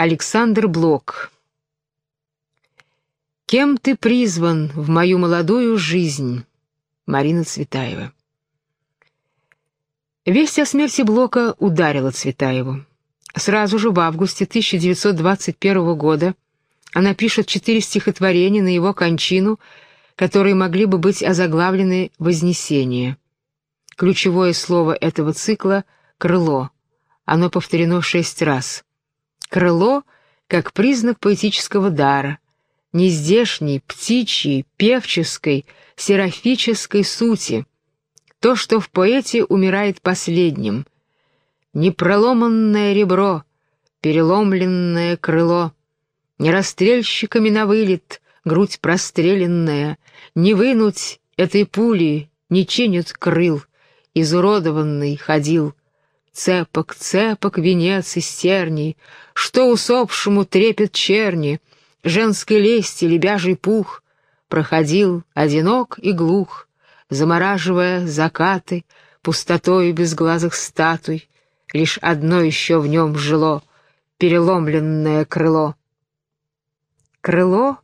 Александр Блок «Кем ты призван в мою молодую жизнь?» Марина Цветаева Весть о смерти Блока ударила Цветаеву. Сразу же в августе 1921 года она пишет четыре стихотворения на его кончину, которые могли бы быть озаглавлены «Вознесение». Ключевое слово этого цикла — «крыло». Оно повторено шесть раз. Крыло как признак поэтического дара, нездешней, птичьей, певческой, серафической сути, то, что в поэте умирает последним. Непроломанное ребро, переломленное крыло, не расстрельщиками на вылет, грудь простреленная, не вынуть этой пули, не чинят крыл, изуродованный ходил, Цепок, цепок, венец из терний, Что усопшему трепет черни, Женской лести лебяжий пух, Проходил одинок и глух, Замораживая закаты, Пустотой безглазых статуй, Лишь одно еще в нем жило — Переломленное крыло. Крыло,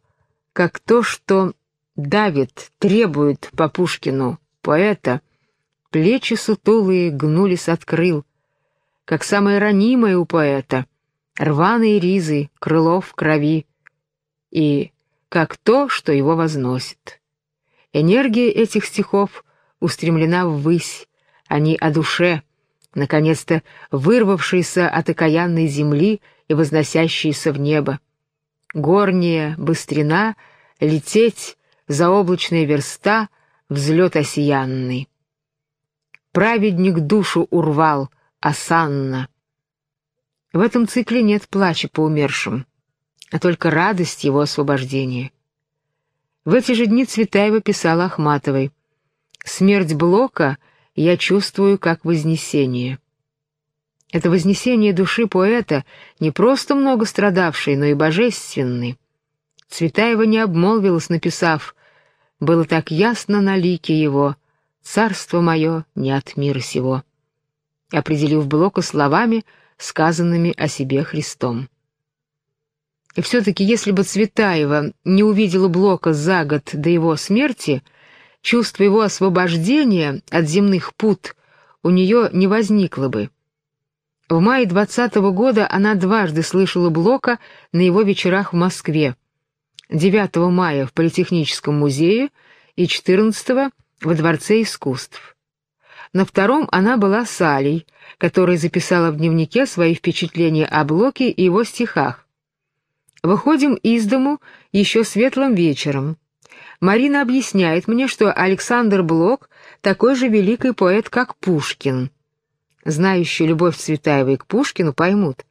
как то, что давит, требует по Пушкину, поэта, Плечи сутулые гнулись от крыл, как самое ранимое у поэта, рваные ризы, крыло в крови, и как то, что его возносит. Энергия этих стихов устремлена ввысь, они о душе, наконец-то вырвавшейся от окаянной земли и возносящейся в небо. Горняя быстрена, лететь, заоблачная верста, взлет осиянный. Праведник душу урвал, осанна. В этом цикле нет плача по умершим, а только радость его освобождения. В эти же дни Цветаева писала Ахматовой «Смерть Блока я чувствую как вознесение». Это вознесение души поэта, не просто много страдавшей, но и божественный. Цветаева не обмолвилась, написав «Было так ясно на лике его, царство мое не от мира сего» определив Блока словами, сказанными о себе Христом. И все-таки, если бы Цветаева не увидела Блока за год до его смерти, чувство его освобождения от земных пут у нее не возникло бы. В мае двадцатого года она дважды слышала Блока на его вечерах в Москве. 9 мая в Политехническом музее и 14 во Дворце искусств. На втором она была с Алей, которая записала в дневнике свои впечатления о Блоке и его стихах. Выходим из дому еще светлым вечером. Марина объясняет мне, что Александр Блок такой же великий поэт, как Пушкин. Знающие любовь Цветаевой к Пушкину поймут.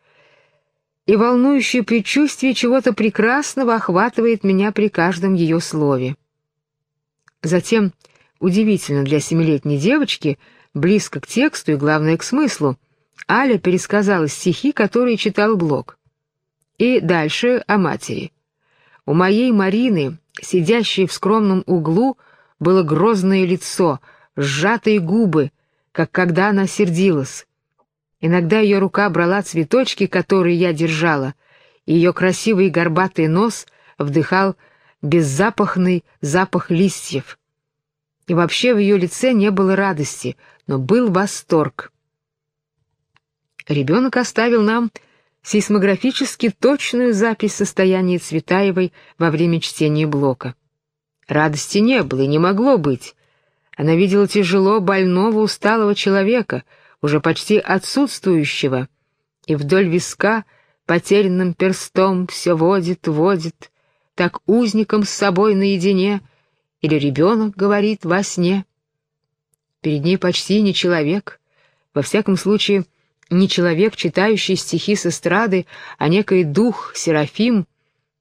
И волнующее предчувствие чего-то прекрасного охватывает меня при каждом ее слове. Затем Удивительно для семилетней девочки, близко к тексту и, главное, к смыслу, Аля пересказала стихи, которые читал Блок. И дальше о матери. У моей Марины, сидящей в скромном углу, было грозное лицо, сжатые губы, как когда она сердилась. Иногда ее рука брала цветочки, которые я держала, и ее красивый горбатый нос вдыхал беззапахный запах листьев и вообще в ее лице не было радости, но был восторг. Ребенок оставил нам сейсмографически точную запись состояния Цветаевой во время чтения блока. Радости не было и не могло быть. Она видела тяжело больного, усталого человека, уже почти отсутствующего, и вдоль виска потерянным перстом все водит, водит, так узником с собой наедине — или ребенок говорит во сне. Перед ней почти не человек, во всяком случае, не человек, читающий стихи с эстрады, а некий дух, Серафим,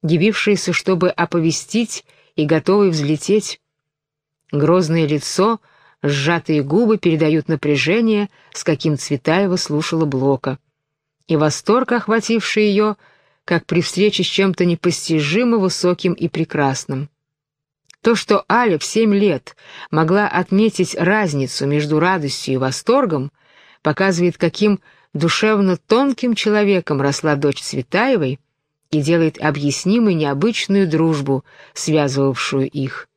явившийся, чтобы оповестить и готовый взлететь. Грозное лицо, сжатые губы передают напряжение, с каким Цветаева слушала Блока. И восторг, охвативший ее, как при встрече с чем-то непостижимо высоким и прекрасным. То, что Аля в семь лет могла отметить разницу между радостью и восторгом, показывает, каким душевно тонким человеком росла дочь Цветаевой и делает объяснимой необычную дружбу, связывавшую их.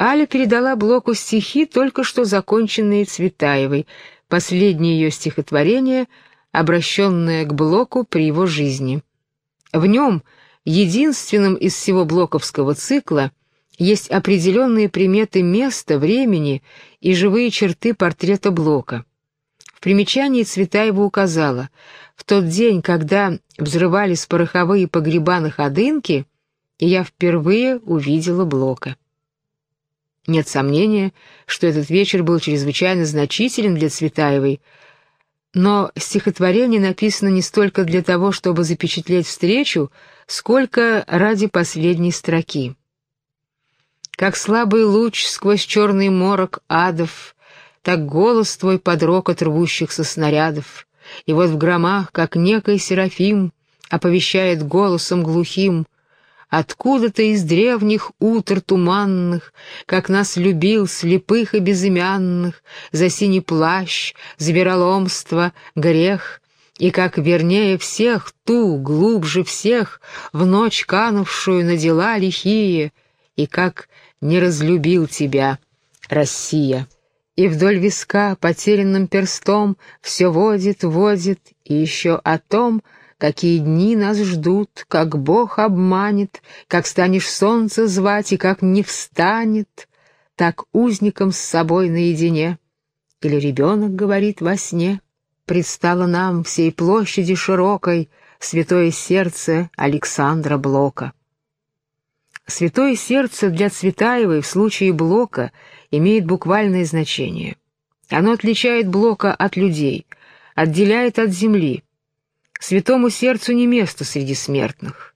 Аля передала Блоку стихи, только что законченные Цветаевой, последнее ее стихотворение, обращенное к Блоку при его жизни. В нем, единственным из всего блоковского цикла, есть определенные приметы места, времени и живые черты портрета Блока. В примечании Цветаева указала, в тот день, когда взрывались пороховые погреба на Ходынке, я впервые увидела Блока. Нет сомнения, что этот вечер был чрезвычайно значителен для Цветаевой, но стихотворение написано не столько для того, чтобы запечатлеть встречу, сколько ради последней строки. Как слабый луч сквозь черный морок адов, так голос твой под рокот рвущихся снарядов, и вот в громах, как некий серафим, оповещает голосом глухим — Откуда-то из древних утр туманных, Как нас любил слепых и безымянных, За синий плащ, за вероломство, грех, И как вернее всех, ту, глубже всех, В ночь канувшую на дела лихие, И как не разлюбил тебя, Россия. И вдоль виска потерянным перстом Все водит, водит, и еще о том — Какие дни нас ждут, как Бог обманет, Как станешь солнце звать и как не встанет, Так узником с собой наедине. Или ребенок говорит во сне, Предстало нам всей площади широкой Святое сердце Александра Блока. Святое сердце для Цветаевой в случае Блока имеет буквальное значение. Оно отличает Блока от людей, отделяет от земли, Святому сердцу не место среди смертных.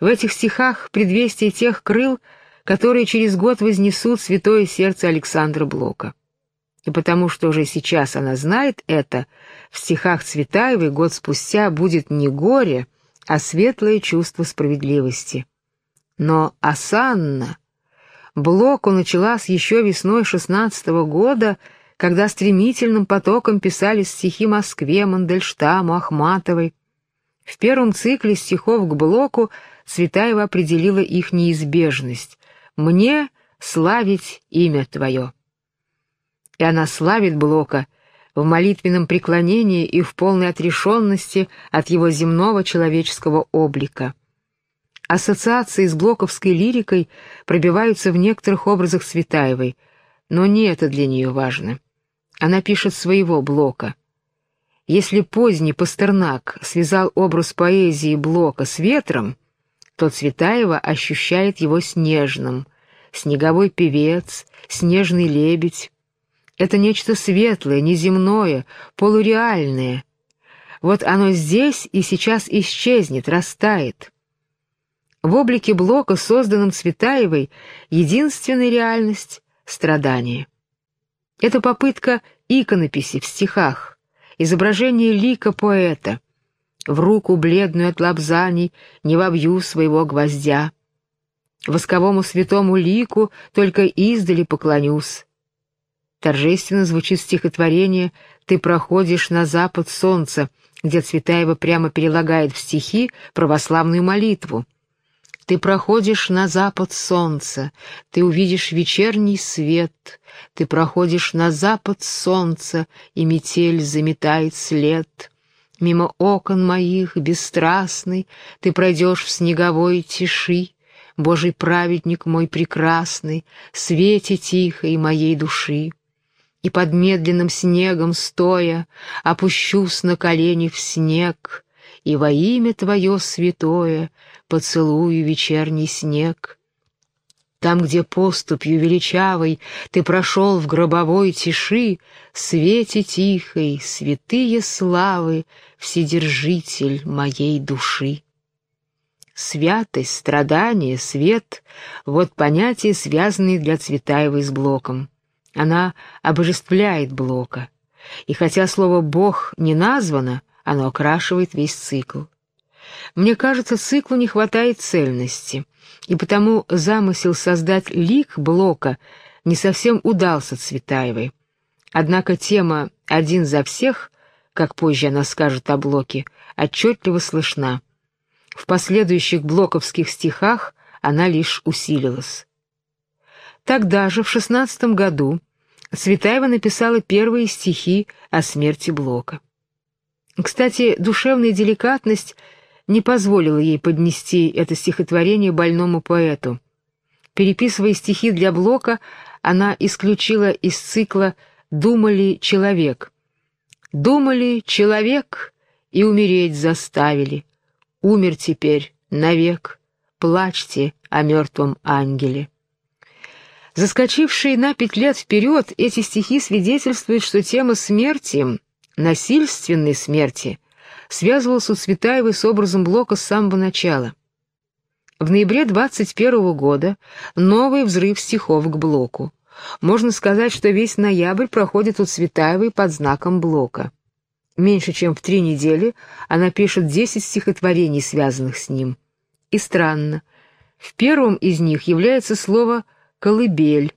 В этих стихах предвестие тех крыл, которые через год вознесут святое сердце Александра Блока. И потому что уже сейчас она знает это, в стихах Цветаевой год спустя будет не горе, а светлое чувство справедливости. Но Асанна... Блоку началась еще весной шестнадцатого года, когда стремительным потоком писали стихи Москве, Мандельштаму, Ахматовой. В первом цикле стихов к Блоку Цветаева определила их неизбежность. «Мне славить имя Твое». И она славит Блока в молитвенном преклонении и в полной отрешенности от его земного человеческого облика. Ассоциации с блоковской лирикой пробиваются в некоторых образах Цветаевой, но не это для нее важно. Она пишет своего Блока. Если поздний Пастернак связал образ поэзии Блока с ветром, то Цветаева ощущает его снежным. Снеговой певец, снежный лебедь. Это нечто светлое, неземное, полуреальное. Вот оно здесь и сейчас исчезнет, растает. В облике Блока, созданном Цветаевой, единственная реальность — страдание. Это попытка иконописи в стихах, изображение лика поэта. В руку бледную от лапзаний не вобью своего гвоздя. Восковому святому лику только издали поклонюсь. Торжественно звучит стихотворение «Ты проходишь на запад солнца», где Цветаева прямо перелагает в стихи православную молитву. Ты проходишь на запад солнца, ты увидишь вечерний свет. Ты проходишь на запад солнца, и метель заметает след. Мимо окон моих, бесстрастный, ты пройдешь в снеговой тиши. Божий праведник мой прекрасный, свете тихой моей души. И под медленным снегом стоя опущусь на колени в снег, И во имя Твое святое поцелую вечерний снег. Там, где поступью величавой ты прошел в гробовой тиши, свете тихой, святые славы, вседержитель моей души. Святость, страдание, свет — вот понятия, связанные для Цветаевой с Блоком. Она обожествляет Блока. И хотя слово «бог» не названо, оно окрашивает весь цикл. Мне кажется, циклу не хватает цельности, и потому замысел создать лик Блока не совсем удался Цветаевой. Однако тема «один за всех» как позже она скажет о Блоке, отчетливо слышна. В последующих блоковских стихах она лишь усилилась. Тогда же, в шестнадцатом году, Цветаева написала первые стихи о смерти Блока. Кстати, душевная деликатность не позволила ей поднести это стихотворение больному поэту. Переписывая стихи для Блока, она исключила из цикла «Думали человек». «Думали человек и умереть заставили. Умер теперь навек. Плачьте о мертвом ангеле». Заскочившие на пять лет вперед, эти стихи свидетельствуют, что тема смерти, насильственной смерти, связывалась у Цветаевой с образом Блока с самого начала. В ноябре 21 года новый взрыв стихов к Блоку. Можно сказать, что весь ноябрь проходит у Цветаевой под знаком Блока. Меньше чем в три недели она пишет 10 стихотворений, связанных с ним. И странно, в первом из них является слово колыбель.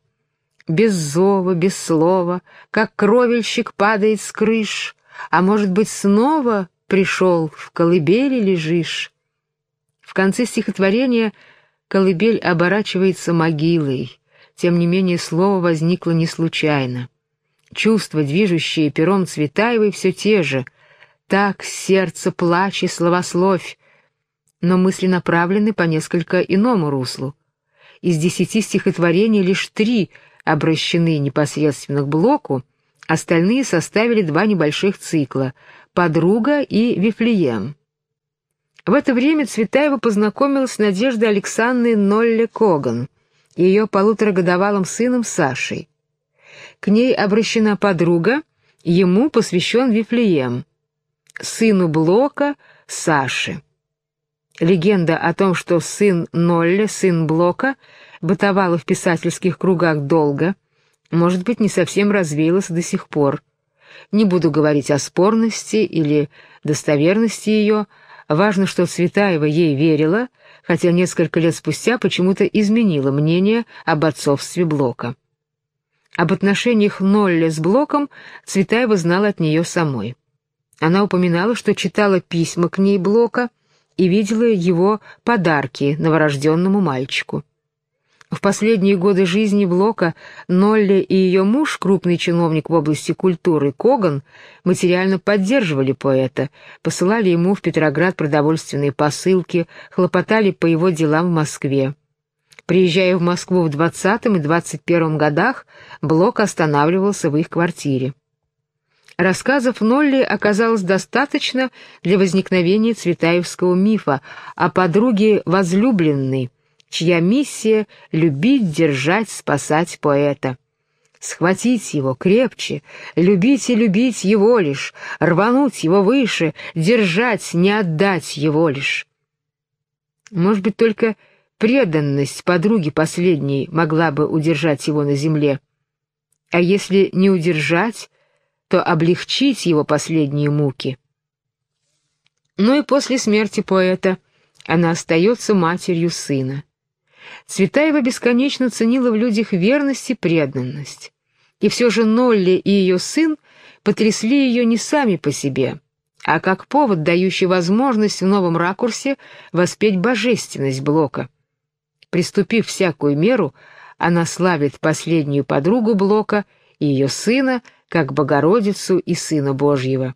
Без зова, без слова, как кровельщик падает с крыш, а может быть, снова пришел, в колыбели лежишь. В конце стихотворения колыбель оборачивается могилой, тем не менее слово возникло не случайно. Чувства, движущие пером Цветаевой, все те же. Так, сердце, плачь и словословь, но мысли направлены по несколько иному руслу. Из десяти стихотворений лишь три обращены непосредственно к Блоку, остальные составили два небольших цикла «Подруга» и «Вифлеем». В это время Цветаева познакомилась с Надеждой Александрой Нолле Коган, ее полуторагодовалым сыном Сашей. К ней обращена подруга, ему посвящен Вифлеем, сыну Блока Саши. Легенда о том, что сын Нолля, сын Блока, бытовала в писательских кругах долго, может быть, не совсем развеялась до сих пор. Не буду говорить о спорности или достоверности ее, важно, что Цветаева ей верила, хотя несколько лет спустя почему-то изменила мнение об отцовстве Блока. Об отношениях Нолля с Блоком Цветаева знала от нее самой. Она упоминала, что читала письма к ней Блока — и видела его подарки новорожденному мальчику. В последние годы жизни Блока Нолли и ее муж, крупный чиновник в области культуры Коган, материально поддерживали поэта, посылали ему в Петроград продовольственные посылки, хлопотали по его делам в Москве. Приезжая в Москву в 20 и 21 годах, Блок останавливался в их квартире. Рассказов Нолли оказалось достаточно для возникновения цветаевского мифа о подруге возлюбленной, чья миссия — любить, держать, спасать поэта. Схватить его крепче, любить и любить его лишь, рвануть его выше, держать, не отдать его лишь. Может быть, только преданность подруги последней могла бы удержать его на земле. А если не удержать, то облегчить его последние муки. Но и после смерти поэта она остается матерью сына. Цветаева бесконечно ценила в людях верность и преданность. И все же Нолли и ее сын потрясли ее не сами по себе, а как повод, дающий возможность в новом ракурсе воспеть божественность Блока. Приступив всякую меру, она славит последнюю подругу Блока и ее сына — как Богородицу и Сына Божьего.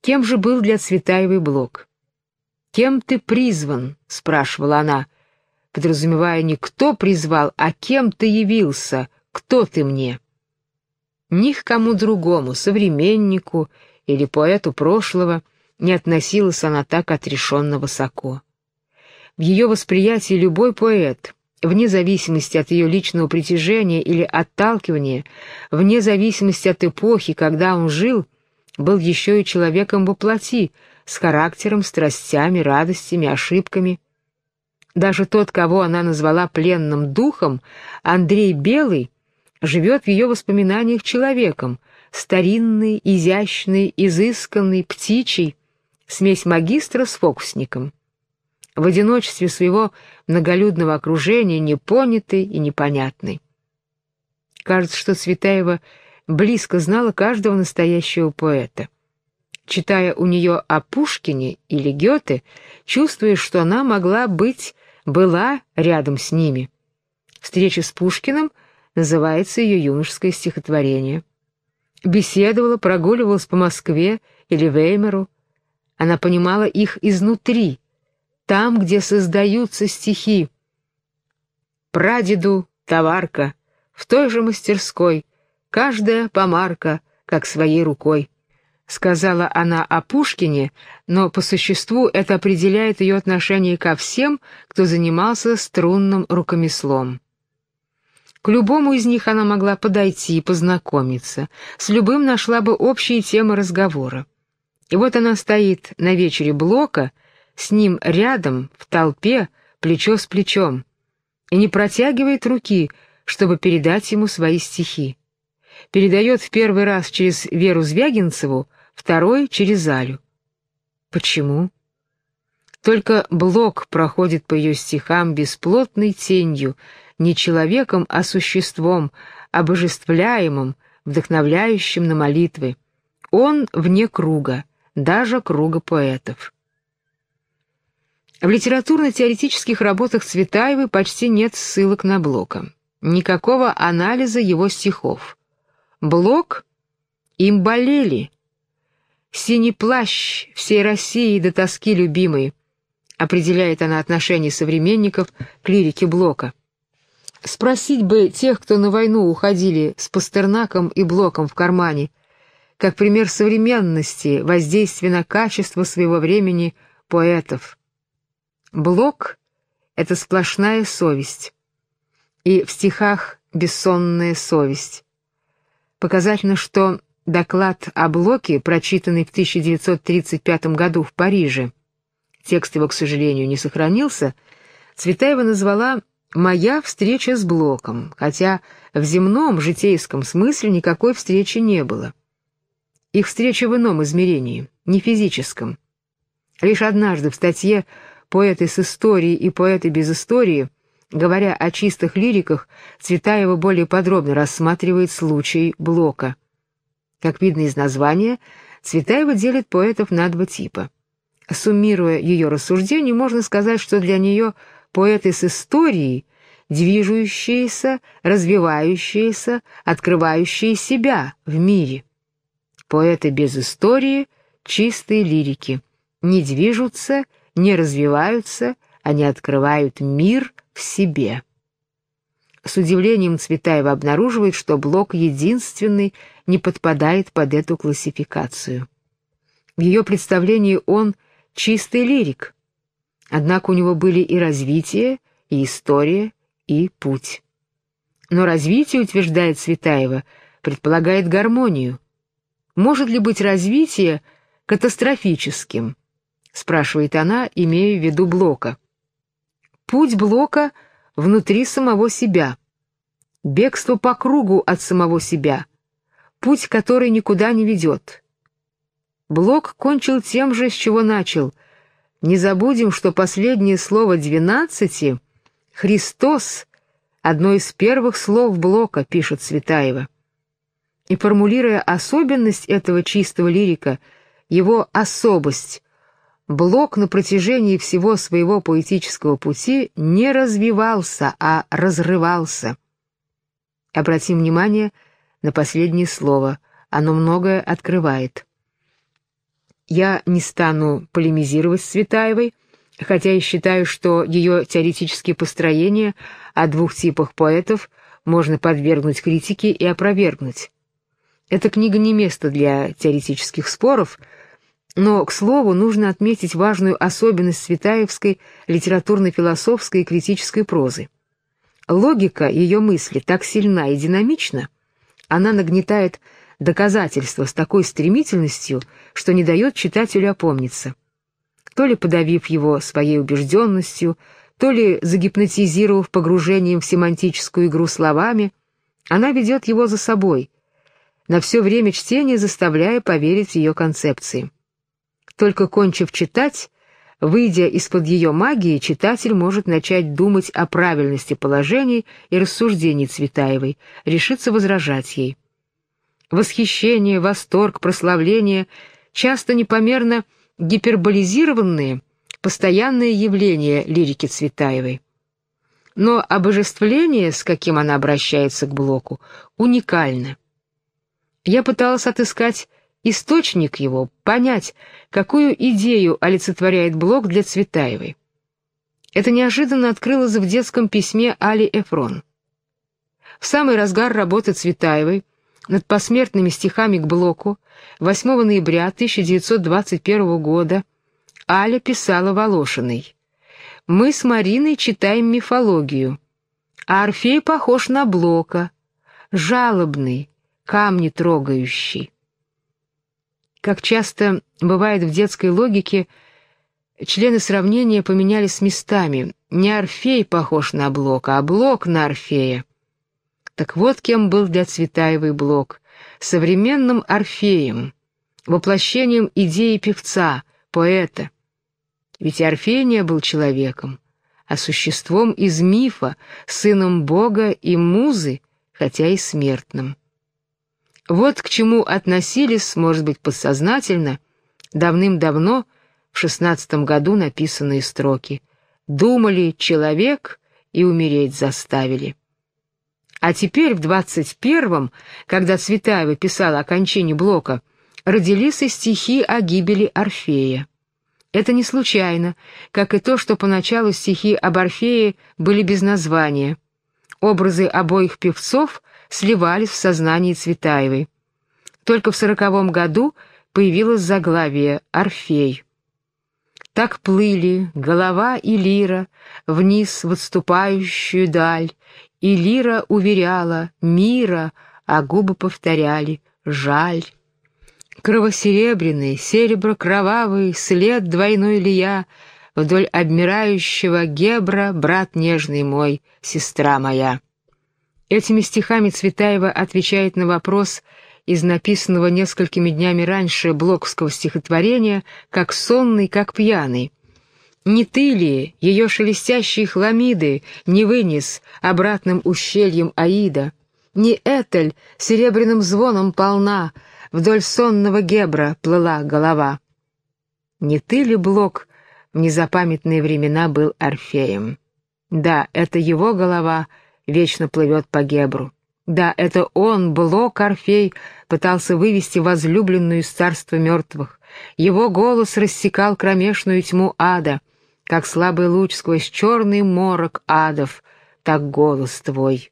Кем же был для Цветаевой Блок? «Кем ты призван?» — спрашивала она, подразумевая не кто призвал, а кем ты явился, кто ты мне. Ни к кому другому, современнику или поэту прошлого, не относилась она так отрешенно высоко. В ее восприятии любой поэт, вне зависимости от ее личного притяжения или отталкивания, вне зависимости от эпохи, когда он жил, был еще и человеком во плоти, с характером, страстями, радостями, ошибками. Даже тот, кого она назвала пленным духом, Андрей Белый, живет в ее воспоминаниях человеком, старинный, изящный, изысканный, птичий, смесь магистра с фокусником в одиночестве своего многолюдного окружения непонятый и непонятный. Кажется, что Цветаева близко знала каждого настоящего поэта. Читая у нее о Пушкине или Гёте, чувствуешь, что она могла быть, была рядом с ними. Встреча с Пушкиным называется ее юношеское стихотворение. Беседовала, прогуливалась по Москве или Веймеру. Она понимала их изнутри, там, где создаются стихи. Прадеду товарка, в той же мастерской, каждая помарка, как своей рукой. Сказала она о Пушкине, но по существу это определяет ее отношение ко всем, кто занимался струнным рукомеслом. К любому из них она могла подойти и познакомиться, с любым нашла бы общие темы разговора. И вот она стоит на вечере Блока, с ним рядом, в толпе, плечо с плечом, и не протягивает руки, чтобы передать ему свои стихи. Передает в первый раз через Веру Звягинцеву, второй — через Алю. Почему? Только Блок проходит по ее стихам бесплотной тенью, не человеком, а существом, обожествляемым, вдохновляющим на молитвы. Он вне круга, даже круга поэтов. В литературно-теоретических работах Цветаевой почти нет ссылок на Блока, никакого анализа его стихов. Блок им болели. «Синий плащ всей России до тоски любимый», определяет она отношение современников к лирике Блока. Спросить бы тех, кто на войну уходили с Пастернаком и Блоком в кармане, как пример современности, воздействия на качество своего времени поэтов. Блок — это сплошная совесть. И в стихах бессонная совесть. Показательно, что доклад о Блоке, прочитанный в 1935 году в Париже, текст его, к сожалению, не сохранился, Цветаева назвала моя встреча с Блоком, хотя в земном, житейском смысле никакой встречи не было. Их встреча в ином измерении, не физическом. Лишь однажды в статье «Поэты с историей и поэты без истории», говоря о чистых лириках, Цветаева более подробно рассматривает случай Блока. Как видно из названия, Цветаева делит поэтов на два типа. Суммируя ее рассуждения, можно сказать, что для нее – поэты с историей, движущиеся, развивающиеся, открывающие себя в мире. Поэты без истории — чистые лирики, не движутся, не развиваются, они открывают мир в себе. С удивлением Цветаева обнаруживает, что Блок единственный не подпадает под эту классификацию. В ее представлении он чистый лирик, Однако у него были и развитие, и история, и путь. Но развитие, утверждает Светаева, предполагает гармонию. Может ли быть развитие катастрофическим? спрашивает она, имея в виду Блока. Путь Блока внутри самого себя. Бегство по кругу от самого себя. Путь, который никуда не ведет. Блок кончил тем же, с чего начал — не забудем, что последнее слово двенадцати — «Христос» — одно из первых слов Блока, пишет Светаева. И формулируя особенность этого чистого лирика, его особость, Блок на протяжении всего своего поэтического пути не развивался, а разрывался. Обратим внимание на последнее слово, оно многое открывает. Я не стану полемизировать с Цветаевой, хотя и считаю, что ее теоретические построения о двух типах поэтов можно подвергнуть критике и опровергнуть. Эта книга не место для теоретических споров, но, к слову, нужно отметить важную особенность цветаевской литературно-философской и критической прозы. Логика ее мысли так сильна и динамична, она нагнетает доказательства с такой стремительностью, что не дает читателю опомниться. То ли подавив его своей убежденностью, то ли загипнотизировав погружением в семантическую игру словами, она ведет его за собой, на все время чтения заставляя поверить в ее концепции. Только кончив читать, выйдя из-под ее магии, читатель может начать думать о правильности положений и рассуждений Цветаевой, решиться возражать ей. восхищение, восторг, прославление, часто непомерно гиперболизированные, постоянные явления лирики Цветаевой. Но обожествление, с каким она обращается к Блоку, уникально. Я пыталась отыскать источник его, понять, какую идею олицетворяет Блок для Цветаевой. Это неожиданно открылось в детском письме Али Эфрон. В самый разгар работы Цветаевой над посмертными стихами к Блоку 8 ноября 1921 года Аля писала Волошиной. «Мы с Мариной читаем мифологию, а Орфей похож на Блока, жалобный, камни трогающий». Как часто бывает в детской логике, члены сравнения поменялись местами. Не Орфей похож на Блока, а Блок на Орфея. Так вот кем был для Цветаевой Блок. Современным Орфеем, воплощением идеи певца, поэта. Ведь Орфей не был человеком, а существом из мифа, сыном Бога и музы, хотя и смертным. Вот к чему относились, может быть, подсознательно, давным-давно, в шестнадцатом году написанные строки. «Думали человек и умереть заставили». А теперь, в двадцать первом, когда Цветаева писала о кончине Блока, родились и стихи о гибели Орфея. Это не случайно, как и то, что поначалу стихи об Орфее были без названия. Образы обоих певцов сливались в сознании Цветаевой. Только в сороковом году появилось заглавие «Орфей». Так плыли голова и лира вниз в отступающую даль, и лира уверяла «мира», а губы повторяли «жаль». Кровосеребряный, серебро-кровавый, след двойной лия, Вдоль обмирающего гебра, брат нежный мой, сестра моя. Этими стихами Цветаева отвечает на вопрос из написанного несколькими днями раньше блоковского стихотворения «Как сонный, как пьяный», не ты ли, ее шелестящие хламиды, не вынес обратным ущельем Аида? Не Этель серебряным звоном полна, вдоль сонного гебра плыла голова? Не ты ли, Блок, в незапамятные времена был Орфеем? Да, это его голова вечно плывет по гебру. Да, это он, Блок Орфей, пытался вывести возлюбленную из царства мертвых. Его голос рассекал кромешную тьму ада — как слабый луч сквозь черный морок адов, так голос твой